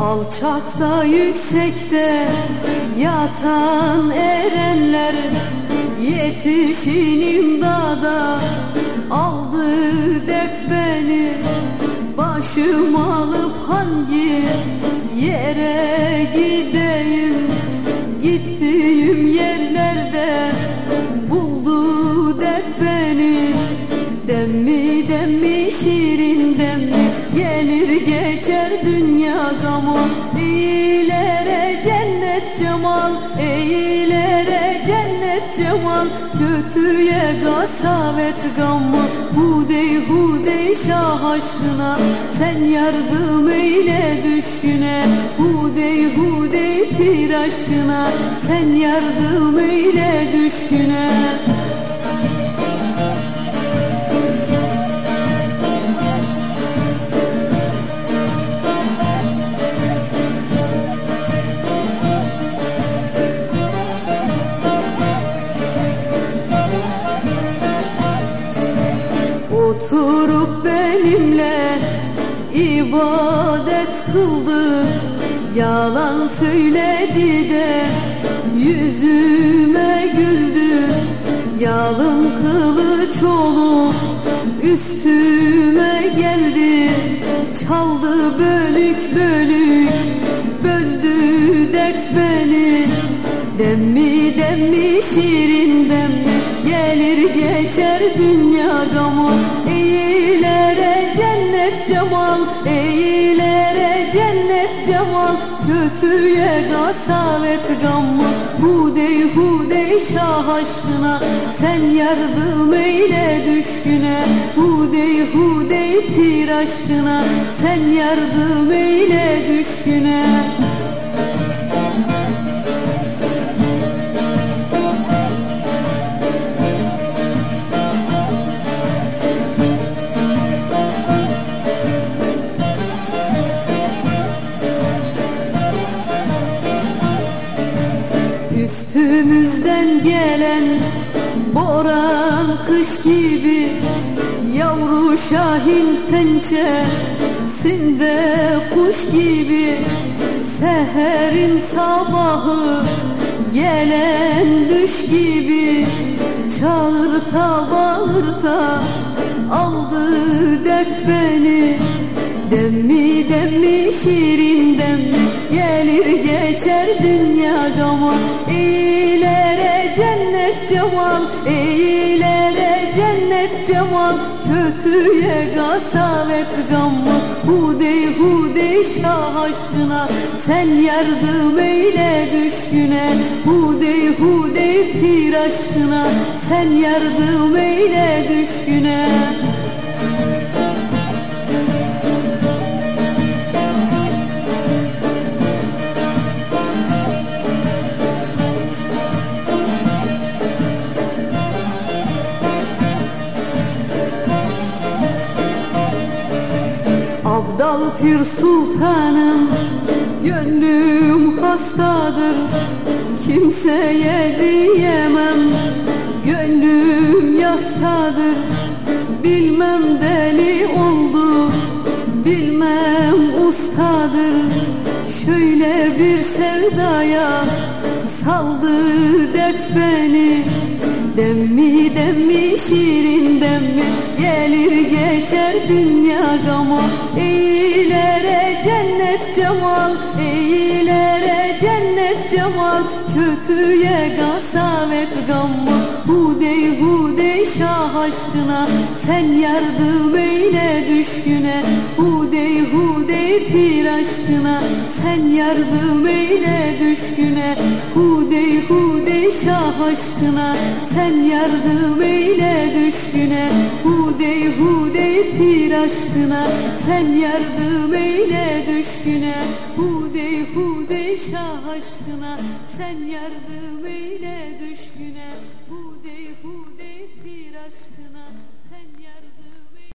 Alçakta yüksekte yatan erenler Yetişin imdada. Aldı dert beni Başım alıp hangi yere gideyim? Gittiğim yerlerde Gelir geçer dünya gamı İyilere cennet cemal İyilere cennet cemal. Kötüye gasavet gamı Hudey hudey şah aşkına. Sen yardım eyle düşküne. Hudey hudey pir aşkına. Sen yardım eyle düşküne kıldı Yalan söyledi de yüzüme güldü. Yalın kılıç olup üstüme geldi. Çaldı bölük bölük böldü dert beni. Demmi demmi şirin demmi Gelir geçer dünya gamı cennet cemal İyilere cennet cemal Kötüye gasavet gamı Hudey hudey şah aşkına Sen yardım eyle düşküne Hudey hudey pir aşkına Sen yardım eyle düşküne Üstümüzden gelen boran kış gibi Yavru şahin pençesinde kuş gibi Seherin sabahı gelen düş gibi Çağırta bağırta aldı dert beni Demmi demmi şirin demmi Gelir geçer dünya gamı İyilere cennet cemal İyilere cennet cemal Kötüye gasavet gamı Hudey hudey şah aşkına Sen yardım eyle düşküne. Hudey hudey pir aşkına Sen yardım eyle düşküne Abdal Pir Sultanım Gönlüm hastadır. Kimseye diyemem Gönlüm yastadır. Bilmem deli oldu Bilmem ustadır. Şöyle bir sevdaya Saldı dert beni. Demmi demmi şirin Gelir geçer dünya gamı İyilere cennet cemal. İyilere cennet cemal. Kötüye gasavet gamı Hudey hudey şah aşkına. Sen yardım eyle düşküne. Hudey hudey pir aşkına. Sen yardım eyle düşküne. Hudey hudey şah aşkına. Sen yardım eyle düşküne Hudey hudey pir aşkına. Sen yardım eyle düşküne Hudey hudey şah aşkına. Sen yardım eyle düşküne Hudey hudey pir aşkına